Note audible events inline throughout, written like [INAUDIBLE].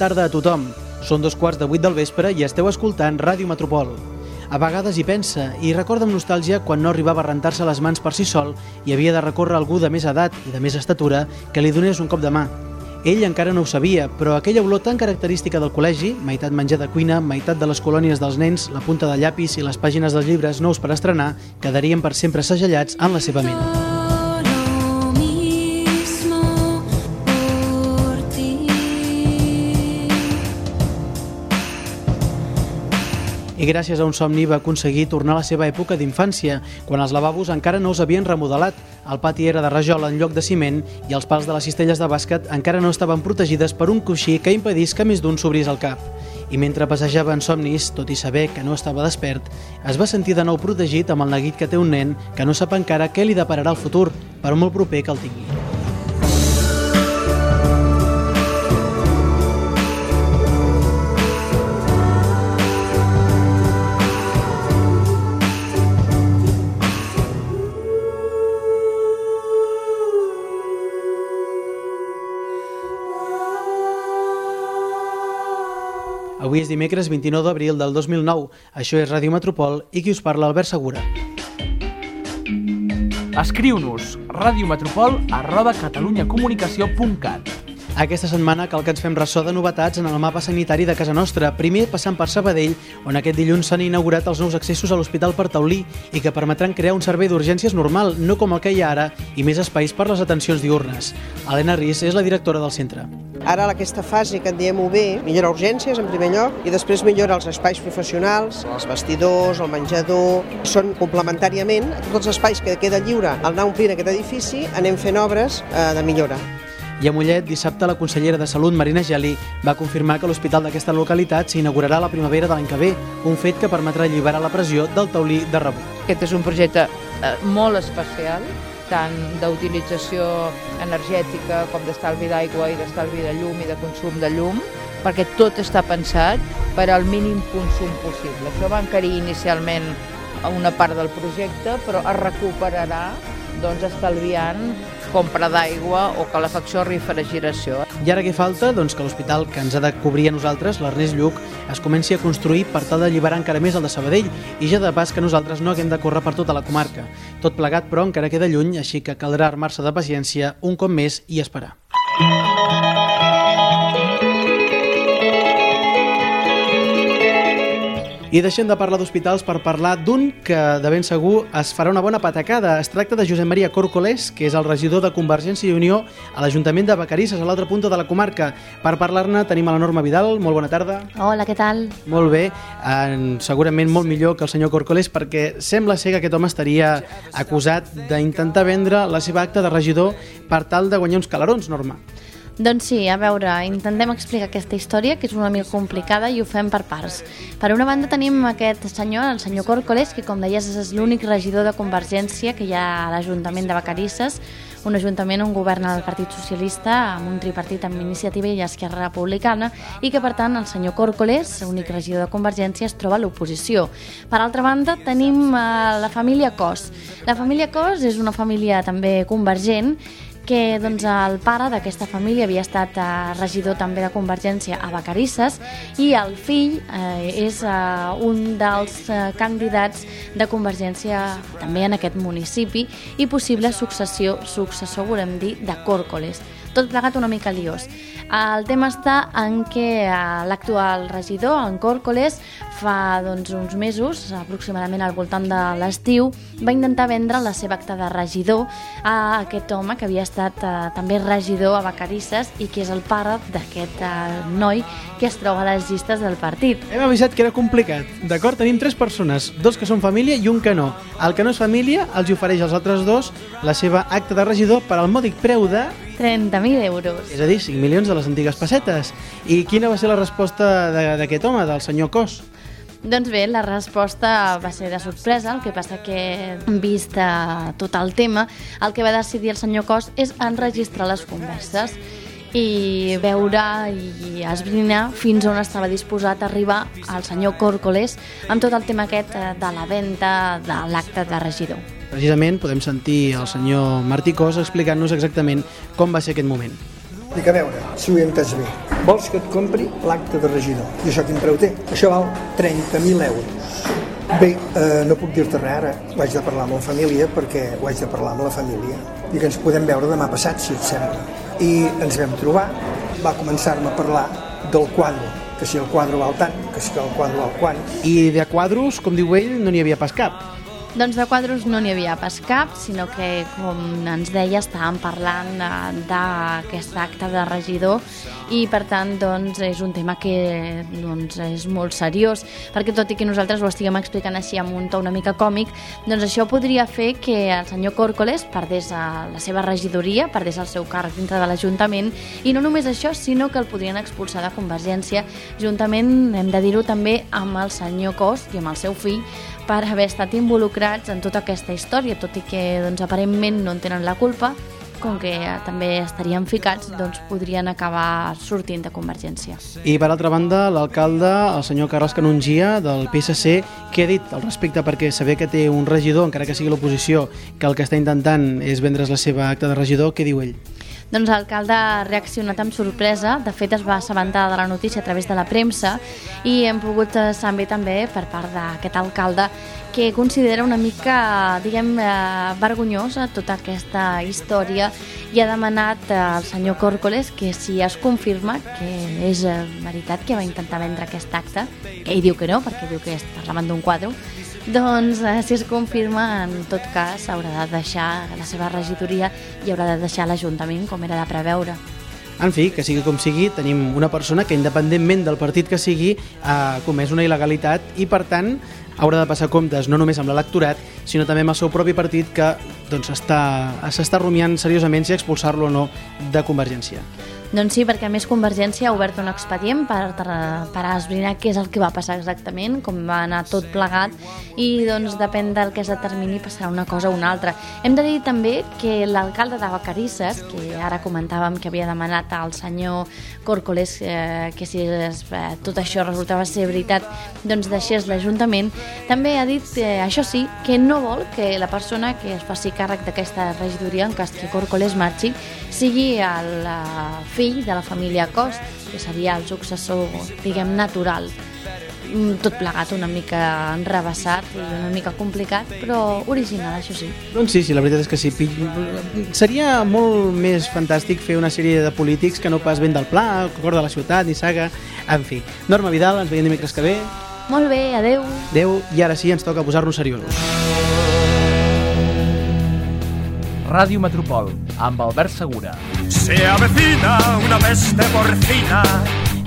tarda a tothom. Són dos quarts de vuit del vespre i esteu escoltant Ràdio Metropol. A vegades hi pensa i recorda amb nostàlgia quan no arribava a rentar-se les mans per si sol i havia de recórrer algú de més edat i de més estatura que li donés un cop de mà. Ell encara no ho sabia, però aquella olor tan característica del col·legi, meitat menjar de cuina, meitat de les colònies dels nens, la punta de llapis i les pàgines dels llibres nous per estrenar, quedarien per sempre segellats en la seva ment. I gràcies a un somni va aconseguir tornar a la seva època d'infància, quan els lavabos encara no els havien remodelat, el pati era de rajol en lloc de ciment i els pals de les cistelles de bàsquet encara no estaven protegides per un coixí que impedís que més d'un s'obrís el cap. I mentre passejava en somnis, tot i saber que no estava despert, es va sentir de nou protegit amb el neguit que té un nen que no sap encara què li depararà el futur, per molt proper que el tingui. Avui és dimecres 29 d'abril del 2009. Això és Ràdio Metropol i qui us parla, Albert Segura. Escriu-nos radiometropol arroba catalunyacomunicació.cat Aquesta setmana cal que ens fem ressò de novetats en el mapa sanitari de casa nostra. Primer passant per Sabadell, on aquest dilluns s'han inaugurat els nous accessos a l'Hospital per Taulí i que permetran crear un servei d'urgències normal, no com el que hi ha ara, i més espais per les atencions diurnes. Helena Ries és la directora del centre. Ara aquesta fase que en diem UB millora urgències en primer lloc i després millora els espais professionals, els vestidors, el menjador, són complementàriament tots els espais que queda lliure al anar omplint aquest edifici anem fent obres eh, de millora. I a Mollet, dissabte, la consellera de Salut, Marina Geli, va confirmar que l'hospital d'aquesta localitat s'inaugurarà la primavera de l'any que ve, un fet que permetrà alliberar la pressió del taulí de rebut. Aquest és un projecte eh, molt especial, tant d'utilització energètica com d'estalvi d'aigua i d'estalvi de llum i de consum de llum, perquè tot està pensat per al mínim consum possible. Això va encarir inicialment una part del projecte, però es recuperarà doncs, estalviant compra d'aigua o calefacció o refrigeració. I ara què falta? Doncs que l'hospital que ens ha de cobrir a nosaltres, l'Ernest Lluc, es comenci a construir per tal d'alliberar encara més el de Sabadell i ja de pas que nosaltres no haguem de córrer per tota la comarca. Tot plegat, però, encara queda lluny, així que caldrà armar-se de paciència un cop més i esperar. I deixem de parlar d'hospitals per parlar d'un que de ben segur es farà una bona patacada. Es tracta de Josep Maria Còrcoles, que és el regidor de Convergència i Unió a l'Ajuntament de Vacarisses, a l'altra punta de la comarca. Per parlar-ne tenim a la Norma Vidal. Molt bona tarda. Hola, què tal? Molt bé, eh, segurament molt millor que el senyor Corcoles perquè sembla ser que aquest home estaria acusat d'intentar vendre la seva acta de regidor per tal de guanyar uns calarons, Norma. Doncs sí, a veure, intentem explicar aquesta història, que és una mica complicada i ho fem per parts. Per una banda tenim aquest senyor, el senyor Còrcoles, que com deies és l'únic regidor de Convergència que hi ha a l'Ajuntament de Vacarisses, un ajuntament on governa el Partit Socialista amb un tripartit amb Iniciativa i Esquerra Republicana i que per tant el senyor Còrcoles, únic regidor de Convergència, es troba a l'oposició. Per altra banda tenim eh, la família Cos. La família Cos és una família també convergent que doncs, el pare d'aquesta família havia estat eh, regidor també de Convergència a Vacarisses i el fill eh, és eh, un dels eh, candidats de Convergència també en aquest municipi i possible successió, successor, volem dir, de Còrcoles. Tot plegat una mica liós. El tema està en què eh, l'actual regidor, en Còrcoles, fa doncs, uns mesos, aproximadament al voltant de l'estiu, va intentar vendre la seva acta de regidor a aquest home que havia estat eh, també regidor a Vacarisses i que és el pare d'aquest eh, noi que es troba a les llistes del partit. Hem avisat que era complicat. D'acord, tenim tres persones, dos que són família i un que no. El que no és família els ofereix als altres dos la seva acta de regidor per al mòdic preu de 30.000 euros. És a dir, 5 milions de les antigues pessetes. I quina va ser la resposta de- d'aquest home, del senyor Cos? Doncs bé, la resposta va ser de sorpresa, el que passa que, vist tot el tema, el que va decidir el senyor Cos és enregistrar les converses i veure i esbrinar fins on estava disposat a arribar el senyor Còrcoles amb tot el tema aquest eh, de la venda de l'acte de regidor. Precisament podem sentir el senyor Martí Cos explicant-nos exactament com va ser aquest moment. Dic, a veure, si ho he entès bé. Vols que et compri l'acte de regidor? I això quin preu té? Això val 30.000 euros. Bé, eh, no puc dir-te res ara. Ho haig de parlar amb la família perquè ho haig de parlar amb la família. I que ens podem veure demà passat, si et sembla. I ens vam trobar, va començar-me a parlar del quadre, que si el quadre val tant, que si el quadre val quant. I de quadros, com diu ell, no n'hi havia pas cap. Doncs de quadros no n'hi havia pas cap, sinó que, com ens deia, estàvem parlant eh, d'aquest acte de regidor i, per tant, doncs, és un tema que doncs, és molt seriós, perquè tot i que nosaltres ho estiguem explicant així amb un to una mica còmic, doncs això podria fer que el senyor Còrcoles perdés eh, la seva regidoria, perdés el seu càrrec dintre de l'Ajuntament, i no només això, sinó que el podrien expulsar de Convergència, juntament, hem de dir-ho també, amb el senyor Cos i amb el seu fill, per haver estat involucrats en tota aquesta història, tot i que doncs, aparentment no en tenen la culpa, com que eh, també estarien ficats, doncs podrien acabar sortint de Convergència. I per altra banda, l'alcalde, el senyor Carles Canongia, del PSC, què ha dit al respecte? Perquè saber que té un regidor, encara que sigui l'oposició, que el que està intentant és vendre's la seva acta de regidor, què diu ell? Doncs l'alcalde ha reaccionat amb sorpresa, de fet es va assabentar de la notícia a través de la premsa i hem pogut eh, saber també per part d'aquest alcalde que considera una mica, diguem, eh, vergonyosa tota aquesta història i ha demanat eh, al senyor Còrcoles que si es confirma que és eh, veritat que va intentar vendre aquest acte, que ell diu que no, perquè diu que es parlaven d'un quadre, doncs eh, si es confirma, en tot cas, haurà de deixar la seva regidoria i haurà de deixar l'Ajuntament com era de preveure. En fi, que sigui com sigui, tenim una persona que independentment del partit que sigui ha comès una il·legalitat i per tant haurà de passar comptes no només amb l'electorat, sinó també amb el seu propi partit que doncs, està- s'està rumiant seriosament si expulsar-lo o no de Convergència. Doncs sí, perquè a més Convergència ha obert un expedient per, per esbrinar què és el que va passar exactament, com va anar tot plegat i doncs depèn del que es determini passarà una cosa o una altra. Hem de dir també que l'alcalde de Vacarisses, que ara comentàvem que havia demanat al senyor Còrcoles eh, que si es, eh, tot això resultava ser veritat, doncs deixés l'Ajuntament, també ha dit, eh, això sí, que no vol que la persona que es faci càrrec d'aquesta regidoria, en cas que Còrcoles marxi, sigui el eh, fill de la família Cos, que seria el successor, diguem, natural. Mm, Tot plegat una mica enrebaçat i una mica complicat, però original, això sí. Doncs sí, sí, la veritat és que sí. Seria molt més fantàstic fer una sèrie de polítics que no pas ben del pla, cor de la ciutat, ni saga... En fi, Norma Vidal, ens veiem dimecres que ve. Molt bé, adeu. Adeu, i ara sí, ens toca posar-nos seriosos. Ràdio Metropol, amb Albert Segura. Se avecina una peste porcina.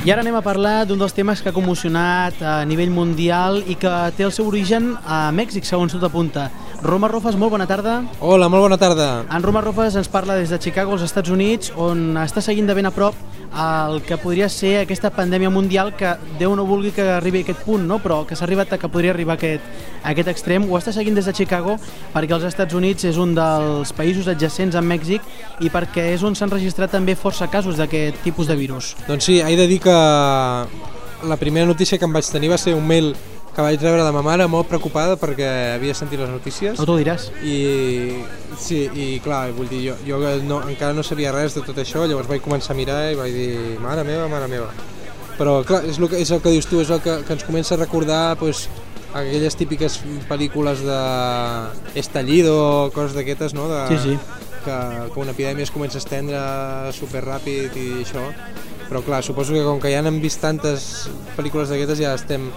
I ara anem a parlar d'un dels temes que ha commocionat a nivell mundial i que té el seu origen a Mèxic, segons tot apunta. Roma Rofes, molt bona tarda. Hola, molt bona tarda. En Roma Rofes ens parla des de Chicago, als Estats Units, on està seguint de ben a prop el que podria ser aquesta pandèmia mundial que Déu no vulgui que arribi a aquest punt, no? però que s'ha arribat a que podria arribar a aquest, a aquest extrem. Ho està seguint des de Chicago perquè els Estats Units és un dels països adjacents a Mèxic i perquè és on s'han registrat també força casos d'aquest tipus de virus. Doncs sí, he de dir que la primera notícia que em vaig tenir va ser un mail que vaig rebre de ma mare molt preocupada perquè havia sentit les notícies. No t'ho diràs. I, sí, i clar, vull dir, jo, jo no, encara no sabia res de tot això, llavors vaig començar a mirar i vaig dir, mare meva, mare meva. Però clar, és el que, és el que dius tu, és el que, que ens comença a recordar pues, aquelles típiques pel·lícules de estallido, coses d'aquestes, no? De, Sí, sí. Que, que una epidèmia es comença a estendre super ràpid i això. Però clar, suposo que com que ja n'hem vist tantes pel·lícules d'aquestes ja estem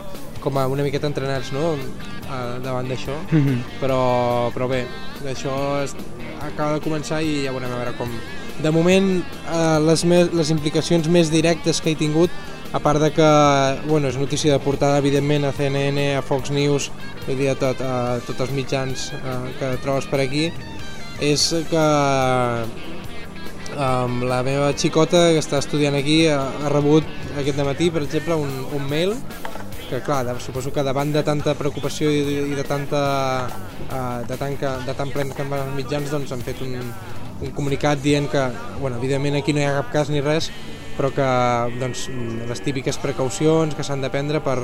com a una miqueta entrenats no? davant d'això Mhm. però, però bé, això es, acaba de començar i ja veurem a veure com... De moment, eh, les, me, les implicacions més directes que he tingut, a part de que bueno, és notícia de portada, evidentment, a CNN, a Fox News, vull dir, a, tot, a tots els mitjans eh, que trobes per aquí, és que um, la meva xicota, que està estudiant aquí, ha, ha rebut aquest matí, per exemple, un, un mail que clar, de, suposo que davant de tanta preocupació i, i de tanta uh, de, tant que, de tan plens que van els mitjans doncs han fet un, un comunicat dient que, bueno, evidentment aquí no hi ha cap cas ni res, però que doncs, les típiques precaucions que s'han de prendre per,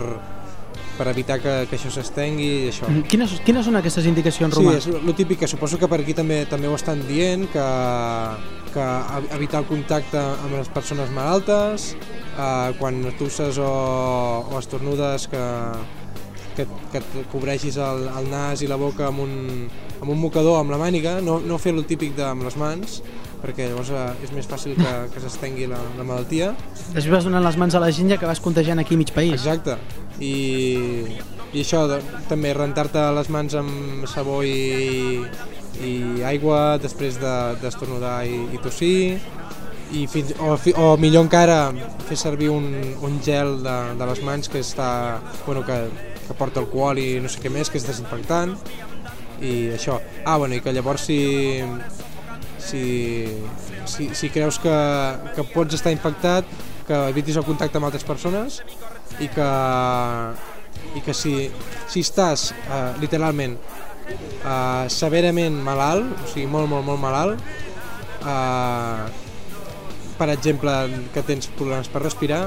per evitar que, que això s'estengui i això. Mm, Quines, quines són aquestes indicacions, Sí, Romà? és el típic que suposo que per aquí també també ho estan dient, que, que ev- evitar el contacte amb les persones malaltes, eh, quan tosses o, o estornudes que, que, que et cobreixis el, el nas i la boca amb un, amb un mocador amb la màniga, no, no fer el típic de, amb les mans, perquè llavors eh, és més fàcil que, que s'estengui la, la malaltia. Després vas donant les mans a la gent ja que vas contagiant aquí mig país. Exacte. I, i això, de, també rentar-te les mans amb sabó i, i aigua després de- d'estornudar de, i, i tossir i fins, o, fi- o millor encara fer servir un, un gel de, de les mans que està bueno, que, que porta alcohol i no sé què més, que és desinfectant i això. Ah, bueno, i que llavors si, si, si, si creus que, que pots estar infectat, que evitis el contacte amb altres persones i que, i que si, si estàs eh, literalment eh, severament malalt, o sigui molt, molt, molt malalt, eh, per exemple, que tens problemes per respirar,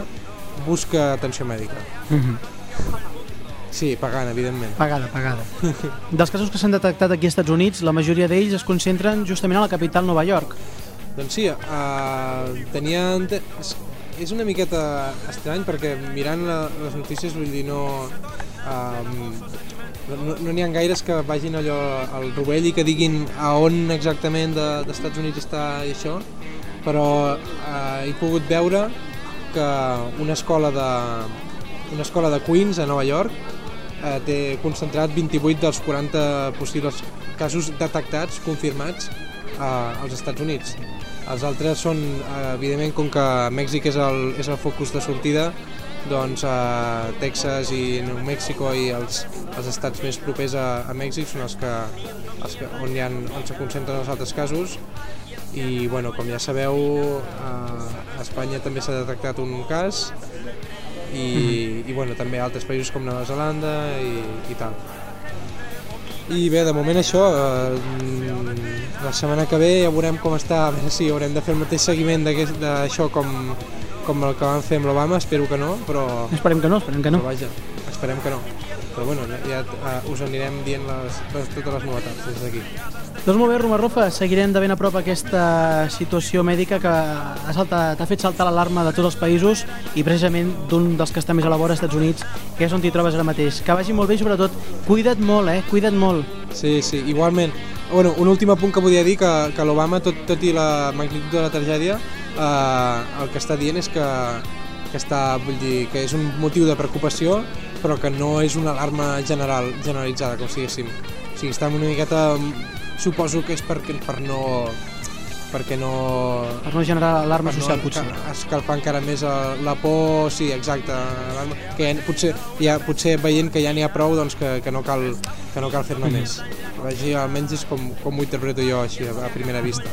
busca atenció mèdica. Mhm. Sí, pagant, evidentment. Pagada, pagada. [LAUGHS] Dels casos que s'han detectat aquí als Estats Units, la majoria d'ells es concentren justament a la capital Nova York. Doncs sí, uh, tenia... És, una miqueta estrany perquè mirant la, les notícies, vull dir, no... Um, no no n'hi ha gaires que vagin allò al rovell i que diguin a on exactament de- dels Estats Units està això, però uh, he pogut veure que una escola de, una escola de Queens a Nova York eh, té concentrat 28 dels 40 possibles casos detectats, confirmats eh, als Estats Units. Els altres són, eh, evidentment, com que Mèxic és el, és el focus de sortida, doncs eh, Texas i New Mexico i els, els estats més propers a, a Mèxic són els que, els que on, hi ha, on se concentren els altres casos i bueno, com ja sabeu a Espanya també s'ha detectat un cas i, i bueno, també altres països com Nova Zelanda i, i tal. I bé, de moment això, eh, la setmana que ve ja veurem com està, a veure si haurem de fer el mateix seguiment d'això com, com el que vam fer amb l'Obama, espero que no, però, Esperem que no, esperem que no. però vaja, esperem que no. Però bueno, ja eh, us anirem dient les, les, totes les novetats des d'aquí. Doncs molt bé, Roma Rofa, seguirem de ben a prop aquesta situació mèdica que ha, saltat, ha fet saltar l'alarma de tots els països i precisament d'un dels que està més a la vora, als Estats Units, que és on t'hi trobes ara mateix. Que vagi molt bé i sobretot, cuida't molt, eh? Cuida't molt. Sí, sí, igualment. Bueno, un últim apunt que volia dir, que, que l'Obama, tot, tot i la magnitud de la tragèdia, eh, el que està dient és que, que, està, vull dir, que és un motiu de preocupació, però que no és una alarma general, generalitzada, com si diguéssim. O sigui, està una miqueta... Suposo que és perquè, per no perquè no... Per no generar alarma per social, no potser. escalfar encara més la por, sí, exacte, que ja, potser, ja, potser veient que ja n'hi ha prou, doncs que, que no cal, que no cal fer-ne Mhm. més. Així, almenys és com, com ho interpreto jo així a, a primera vista.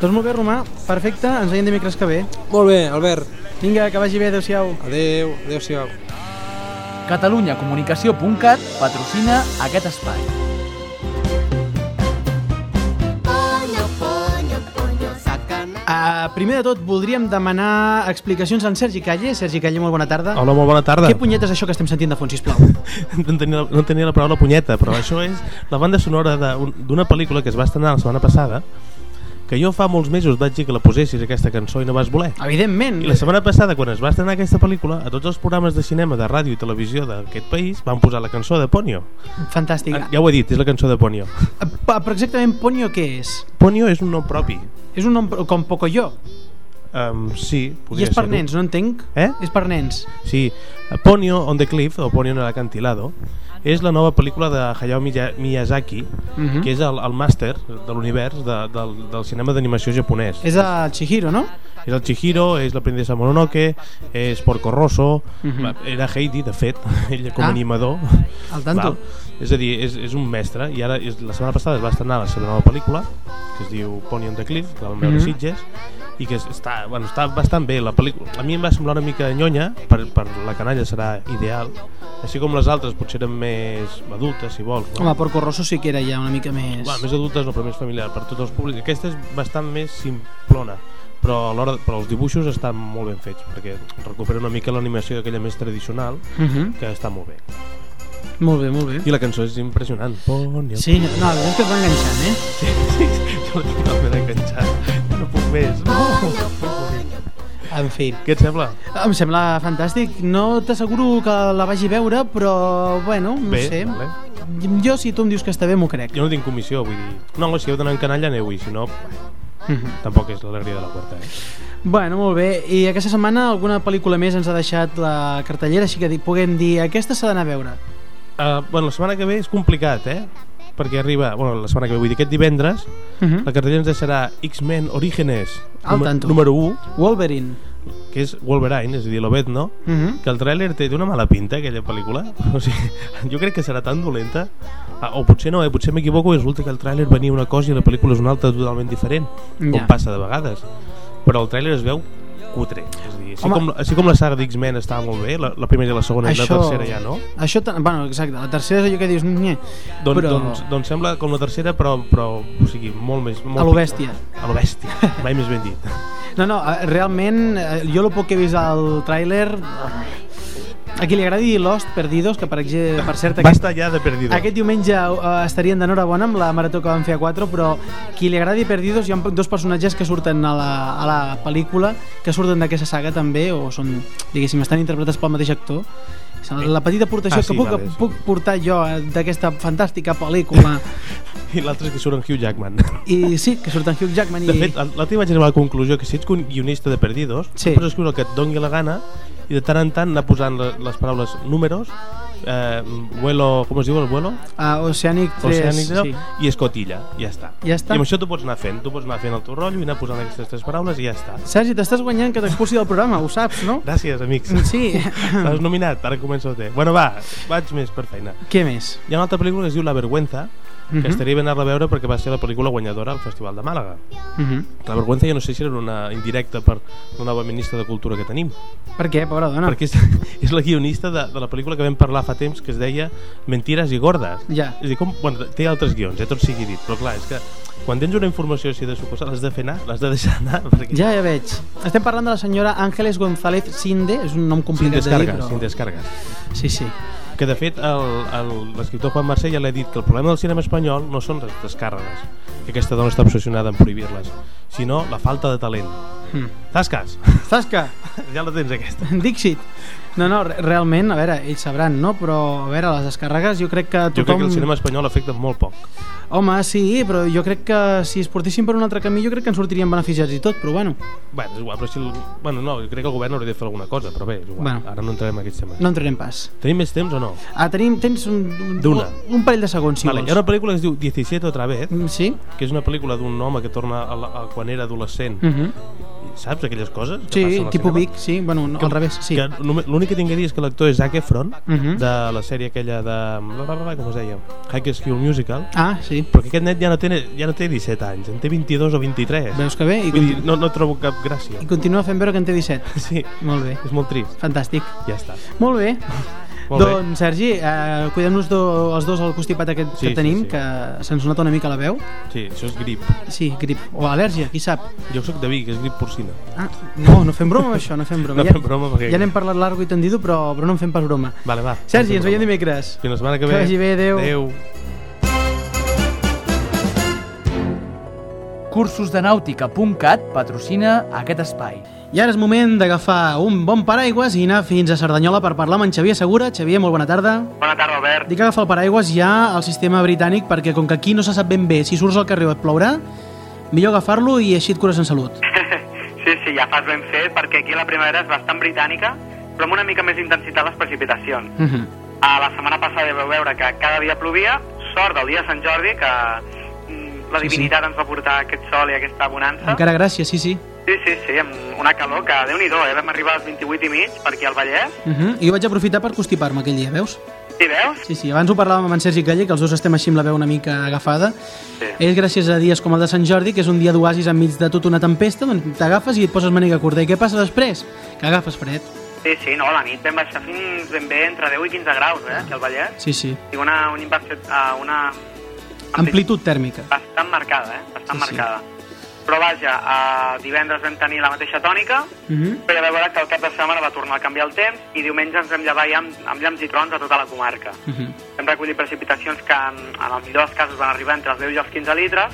Doncs molt bé, Romà, perfecte, ens veiem dimecres que ve. Molt bé, Albert. Vinga, que vagi bé, adeu-siau. Adeu, adeu-siau. catalunyacomunicació.cat patrocina aquest espai. Uh, primer de tot, voldríem demanar explicacions en Sergi Calle. Sergi Calle, molt bona tarda. Hola, molt bona tarda. Què punyeta és això que estem sentint de fons, sisplau? [LAUGHS] no, tenia, no tenia la paraula punyeta, però això és la banda sonora d'un- d'una pel·lícula que es va estrenar la setmana passada, que jo fa molts mesos vaig dir que la posessis aquesta cançó i no vas voler. Evidentment. I la setmana passada, quan es va estrenar aquesta pel·lícula, a tots els programes de cinema, de ràdio i televisió d'aquest país van posar la cançó de Ponyo. Fantàstic. Ja ho he dit, és la cançó de Ponyo. Pa- Però exactament Ponyo què és? Ponyo és un nom propi. És un nom com Pocoyo. Um, sí, I és per nens, no entenc? Eh? És per nens. Sí, Ponyo on the Cliff, o Ponyo en el acantilado, és la nova pel·lícula de Hayao Miya- Miyazaki, Mhm. que és el, el màster de l'univers de, del, del cinema d'animació japonès. És el Chihiro, no? És el Chihiro, és la princesa Mononoke, és Porco Rosso, Mhm. va, era Heidi, de fet, [LAUGHS] ell com Ah. a animador. Al tanto. És a dir, és, és un mestre, i ara és, la setmana passada es va estrenar la seva nova pel·lícula, que es diu Pony on the Cliff, que la vam veure Mhm. a Sitges, i que està, bueno, està bastant bé la pel·lícula. A mi em va semblar una mica nyonya, per, per la canalla serà ideal, així com les altres potser eren més adultes, si vols. No? Home, Porco Rosso sí que era ja una mica més... Va, més adultes no, però més familiar per tots els públics. Aquesta és bastant més simplona, però, a l'hora però els dibuixos estan molt ben fets perquè recupera una mica l'animació d'aquella més tradicional Mhm. que està molt bé Molt bé, molt bé. i la cançó és impressionant Pon, Sí, no, la veritat és que et va enganxant, eh? sí, sí, jo l'estic totalment enganxat no puc més no. En fi. què et sembla? Em sembla fantàstic. No t'asseguro que la vagi a veure, però, bueno, no Bé, sé. vale. Jo, si tu em dius que està bé, m'ho crec. jo no tinc comissió, vull dir no, si heu d'anar en canalla aneu-hi, si no Mhm. tampoc és l'alegria de la quarta eh? Bueno, molt bé. I aquesta setmana alguna pel·lícula més ens ha deixat la cartellera, així que di- puguem dir aquesta s'ha d'anar a veure. Uh, bueno, la setmana que ve és complicat, eh? Perquè arriba, bueno, la setmana que ve, vull dir, aquest divendres, Uh -huh. la cartellera ens deixarà X-Men Orígenes, número 1, Wolverine. Que és Wolverine, és a dir, l'Obed, no? Uh -huh. Que el tràiler té una mala pinta, aquella pel·lícula. [LAUGHS] O sigui, jo crec que serà tan dolenta. Ah, o potser no, eh? potser m'equivoco i resulta que el tràiler venia una cosa i la pel·lícula és una altra totalment diferent, com Ja. passa de vegades. Però el tràiler es veu cutre. És a dir, així, Home. com, així com la saga d'X-Men estava molt bé, la, la primera i la segona i la tercera ja no, Això, bueno, exacte, la tercera és allò que dius... Nye, Doncs, però doncs, doncs sembla com la tercera, però, però o sigui, molt més... Molt a lo bèstia. A lo bèstia, [LAUGHS] mai més ben dit. No, no, eh, realment, eh, jo el poc que he vist al tràiler... A qui li agradi Lost Perdidos, que per, exe- per cert... Basta ja de perdido. Aquest diumenge uh, estarien d'enhorabona amb la marató que van fer a 4, però qui li agradi Perdidos, hi ha dos personatges que surten a la, a la pel·lícula, que surten d'aquesta saga també, o són, diguéssim, estan interpretats pel mateix actor. La petita aportació Ah, sí, que puc, vale, sí. puc portar jo eh, d'aquesta fantàstica pel·lícula. [LAUGHS] I l'altre és que surt en Hugh Jackman. I sí, que surten Hugh Jackman i... De fet, l'altre vaig arribar a la conclusió que si ets guionista de Perdidos, Sí. pots escriure el que et doni la gana i de tant en tant anar posant le- les paraules números, eh, vuelo, com es diu el vuelo? Uh, Oceanic 3, Oceanic sí. i escotilla, ja està. Ja està. I amb això tu pots anar fent, tu pots anar fent el teu rotllo i anar posant aquestes tres paraules i ja està. Sergi, t'estàs guanyant que t'expulsi del programa, ho saps, no? Gràcies, amics. Sí. [LAUGHS] Estàs nominat, ara comença el té. Bueno, va, vaig més per feina. Què més? Hi ha una altra pel·lícula que es diu La Vergüenza, que Mhm. estaria bé anar-la a veure perquè va ser la pel·lícula guanyadora al Festival de Màlaga. Uh -huh. La Vergüenza jo no sé si era una indirecta per la nova ministra de Cultura que tenim, Per què, pobra dona? perquè és, [LAUGHS] és la guionista de, de la pel·lícula que vam parlar fa temps que es deia Mentires i gordes. Ja. És a dir, com, bueno, té altres guions, eh, tot sigui dit, però clar, és que quan tens una informació així de suposar, l'has de fer anar, l'has de deixar anar, [LAUGHS] perquè Ja, ja veig. Estem parlant de la senyora Ángeles González Sinde, és un nom complicat de dir, però... sin descargas. Sí, sí. Que de fet l'escriptor Juan Mercè ja l'ha dit que el problema del cinema espanyol no són les descàrregues, que aquesta dona està obsessionada en prohibir-les, sinó la falta de talent. Hmm. Tasques, Zasca! ja la tens aquesta. Dixit! No, no, re- realment, a veure, ells sabran, no? Però, a veure, les descàrregues jo crec que Jo tothom... crec que el cinema espanyol afecta molt poc. Home, sí, però jo crec que si es portessin per un altre camí jo crec que en sortirien beneficiats i tot, però bueno, Bueno, és igual, però si el... bueno, no, jo crec que el govern hauria de fer alguna cosa, però bé, és igual. Bueno. Ara no entrarem en aquests temes. no entrarem pas. Tenim més temps o no? Ah, tenim, tens un, un, D'una. un parell de segons, si vale, hi ha vols. una pel·lícula que es diu 17 otra vez, Mm, Sí? que és una pel·lícula d'un home que torna a, la, a quan era adolescent. Uh -huh. Saps aquelles coses? que Sí, tipus? Vic, sí, bueno, no, al revés, sí. Que L'únic que tinc a dir és que l'actor és Zac Efron, Uh -huh. de la sèrie aquella de... bla, bla, bla, Com es deia? High School Musical. Ah, sí. Però que aquest net ja no, té, ja no té 17 anys, en té 22 o 23. Veus que bé? I, Vull dir, no, no trobo cap gràcia. I continua fent veure que en té 17. Sí, Molt bé. és molt trist. Fantàstic. Ja està. Molt bé. Molt bé. doncs, Sergi, eh, cuidem-nos do, els dos al constipat aquest Sí, que tenim, sí, sí. que se'ns nota una mica la veu. Sí, això és grip. Sí, grip. O al·lèrgia, qui sap. Jo sóc de Vic, és grip porcina. Ah, no, no fem broma amb això, no fem broma. No ja, fem broma perquè- Ja n'hem parlat largo i tendido, però, però no en fem pas broma. Vale, va. Sergi, no ens veiem dimecres. Fins la setmana que Que ve. vagi bé, adéu. Adéu. Cursosdenàutica.cat patrocina aquest espai. I ara és moment d'agafar un bon paraigües i anar fins a Cerdanyola per parlar amb en Xavier Segura. Xavier, molt bona tarda. Bona tarda, Albert. Dic que agafar el paraigües ja al sistema britànic perquè com que aquí no se sap ben bé si surts al carrer o et plourà, millor agafar-lo i així et cures en salut. [LAUGHS] Sí, sí, ja fas ben fet, perquè aquí la primavera és bastant britànica, però amb una mica més intensitat les precipitacions. Uh -huh. A la setmana passada vau veure que cada dia plovia, sort del dia de Sant Jordi, que mm, la Sí, sí. divinitat ens va portar aquest sol i aquesta bonança. Encara gràcies, sí, sí. Sí, sí, sí, amb una calor que, déu nhi eh? Vam arribar als 28 i mig per aquí al Vallès. Uh -huh. I jo vaig aprofitar per constipar-me aquell dia, veus? Sí, veus? Sí, sí, abans ho parlàvem amb en Sergi Calle, que els dos estem així amb la veu una mica agafada. Sí. És gràcies a dies com el de Sant Jordi, que és un dia d'oasis enmig de tota una tempesta, doncs t'agafes i et poses màniga curta. I què passa després? Que agafes fred. Sí, sí, no, la nit vam baixar fins ben bé entre 10 i 15 graus, eh, aquí al Vallès. Sí, sí. I una, una, uh, una Amplitud tèrmica. bastant marcada, eh? Bastant Sí, sí. Però vaja, eh, divendres vam tenir la mateixa tònica, Mhm. però ja vau veure que el cap de setmana va tornar a canviar el temps i diumenge ens vam llevar ja amb, amb llamps i trons a tota la comarca. Mhm. Hem recollit precipitacions que en, en el millor dels casos van arribar entre els 10 i els 15 litres,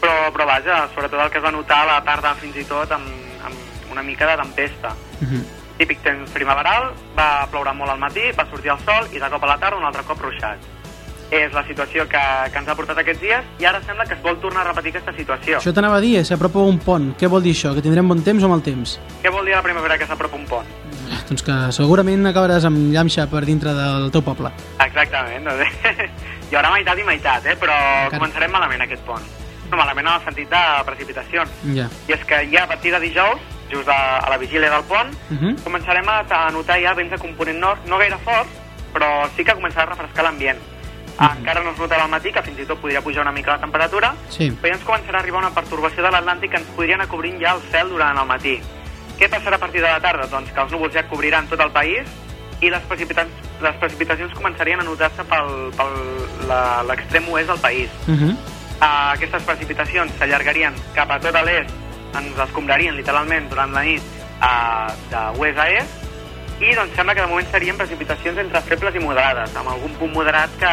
però, però vaja, sobretot el que es va notar a la tarda fins i tot amb, amb una mica de tempesta. Mhm. Típic temps primaveral, va ploure molt al matí, va sortir el sol i de cop a la tarda un altre cop ruixat. És la situació que, que ens ha portat aquests dies i ara sembla que es vol tornar a repetir aquesta situació. Això t'anava a dir, eh, s'apropa un pont. Què vol dir això? Que tindrem bon temps o mal temps? Què vol dir la primavera que s'apropa un pont? Doncs que segurament acabaràs amb llamxa per dintre del teu poble. Exactament, doncs, hi haurà meitat i meitat, eh? però Encara. començarem malament aquest pont. No, malament en el sentit de precipitacions. Ja. I és que ja a partir de dijous, just a, a la vigília del pont, Mhm. començarem a, a notar ja vents de component nord, no gaire forts, però sí que començarà a refrescar l'ambient. Encara no es notarà al matí, que fins i tot podria pujar una mica la temperatura, Sí. però ja ens començarà a arribar una pertorbació de l'Atlàntic que ens podria anar cobrint ja el cel durant el matí. Què passarà a partir de la tarda? Doncs que els núvols ja cobriran tot el país i les, precipita les precipitacions començarien a notar-se pel, pel l'extrem oest del país. Mhm. Uh, aquestes precipitacions s'allargarien cap a tot l'est, ens escombrarien literalment durant la nit uh, d'oest a est, i doncs sembla que de moment serien precipitacions entre febles i moderades, amb algun punt moderat que,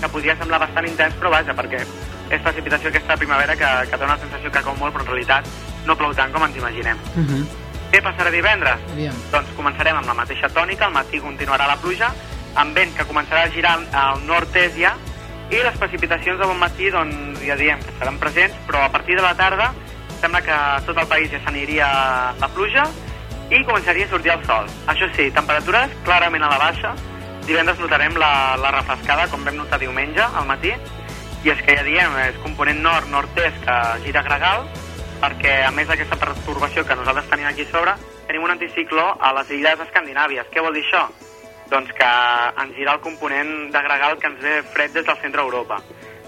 que podria semblar bastant intens, però vaja, perquè és precipitació aquesta primavera que, que té una sensació que cau molt, però en realitat no plou tant com ens imaginem. Mhm. Què passarà divendres? Aviam. Doncs començarem amb la mateixa tònica, al matí continuarà la pluja, amb vent que començarà a girar al nord-est ja, i les precipitacions de bon matí, doncs ja diem que seran presents, però a partir de la tarda sembla que tot el país ja s'aniria la pluja i començaria a sortir el sol. Això sí, temperatures clarament a la baixa, divendres notarem la, la refrescada, com vam notar diumenge al matí, i és que ja diem, és component nord-nord-est que gira gregal, perquè a més d'aquesta pertorbació que nosaltres tenim aquí sobre, tenim un anticicló a les illes escandinàvies. Què vol dir això? Doncs que ens gira el component de gregal que ens ve fred des del centre d'Europa.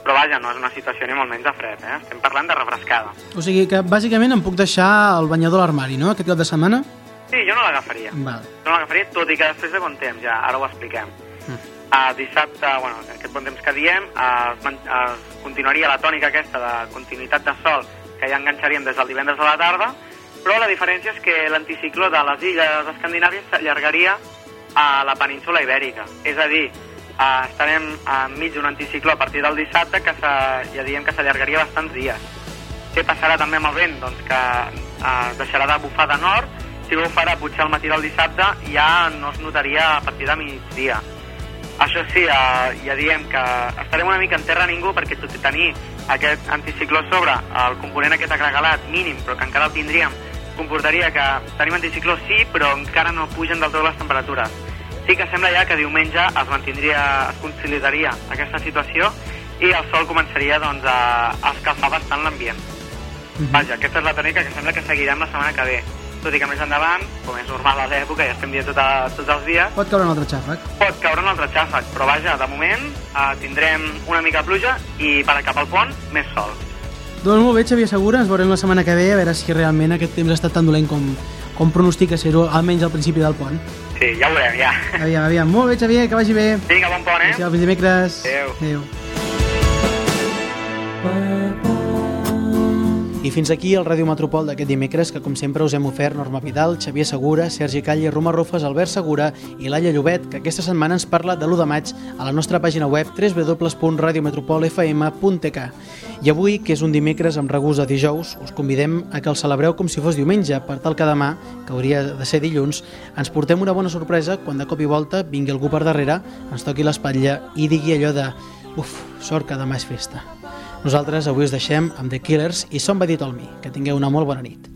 Però vaja, no és una situació ni molt menys de fred, eh? estem parlant de refrescada. O sigui que bàsicament em puc deixar el banyador a l'armari, no?, aquest cap de setmana? Sí, jo no l'agafaria. Val. No l'agafaria, tot i que després de bon temps, ja, ara ho expliquem. Mm. Uh, dissabte, bueno, aquest bon temps que diem, uh, es, man- es continuaria la tònica aquesta de continuïtat de sol que ja enganxaríem des del divendres a la tarda, però la diferència és que l'anticicló de les illes escandinàvies s'allargaria a la península ibèrica. És a dir, uh, estarem enmig d'un anticicló a partir del dissabte que s'ha- ja diem que s'allargaria bastants dies. Què passarà també amb el vent? Doncs que eh, deixarà de bufar de nord, si ho farà potser al matí del dissabte ja no es notaria a partir de migdia. Això sí, eh, ja diem que estarem una mica en terra ningú perquè tot i tenir aquest anticicló sobre, el component aquest agregalat mínim, però que encara el tindríem, comportaria que tenim anticicló sí, però encara no pugen del tot les temperatures. Sí que sembla ja que diumenge es mantindria, es consolidaria aquesta situació i el sol començaria doncs, a, a escalfar bastant l'ambient. Vaja, aquesta és la tònica que sembla que seguirem la setmana que ve. Tot i que més endavant, com és normal a l'època, ja estem dient tot a, tots els dies, Pot caure un altre xàfec. pot caure un altre xàfec, però vaja, de moment eh, tindrem una mica de pluja i per cap al pont, més sol. Doncs molt bé, Xavier Segura, ens veurem la setmana que ve a veure si realment aquest temps ha estat tan dolent com, com pronostica ser-ho, almenys al principi del pont. Sí, ja ho veurem, ja. Aviam, aviam. Molt bé, Xavier, que vagi bé. Vinga, bon pont, eh? Adéu, fins dimecres. Adéu. Adéu. I fins aquí el Ràdio Metropol d'aquest dimecres, que com sempre us hem ofert Norma Vidal, Xavier Segura, Sergi Calle, Roma Rufes, Albert Segura i Laia Llobet, que aquesta setmana ens parla de l'1 de maig a la nostra pàgina web www.radiometropolfm.tk. I avui, que és un dimecres amb regús a dijous, us convidem a que el celebreu com si fos diumenge, per tal que demà, que hauria de ser dilluns, ens portem una bona sorpresa quan de cop i volta vingui algú per darrere, ens toqui l'espatlla i digui allò de uf, sort que demà és festa. Nosaltres avui us deixem amb The Killers i Somebody Told Me. Que tingueu una molt bona nit.